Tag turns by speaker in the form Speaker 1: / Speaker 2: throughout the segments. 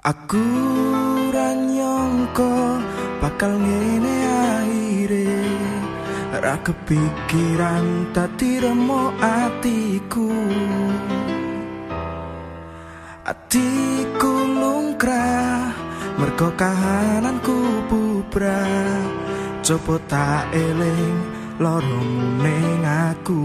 Speaker 1: Aku ranyongko bakal ngene aire Ra kepikiran tati remo atiku. Atiku lungkrah mergo kahananku bubra. Coba tak eling lorong ning Aku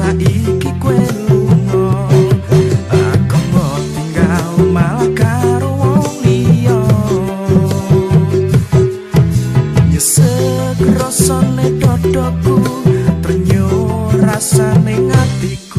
Speaker 1: saiki kue lungo Aku mau tinggal malah karo wong liyo Nyesek rosone dodoku Ternyo rasane ngatiku.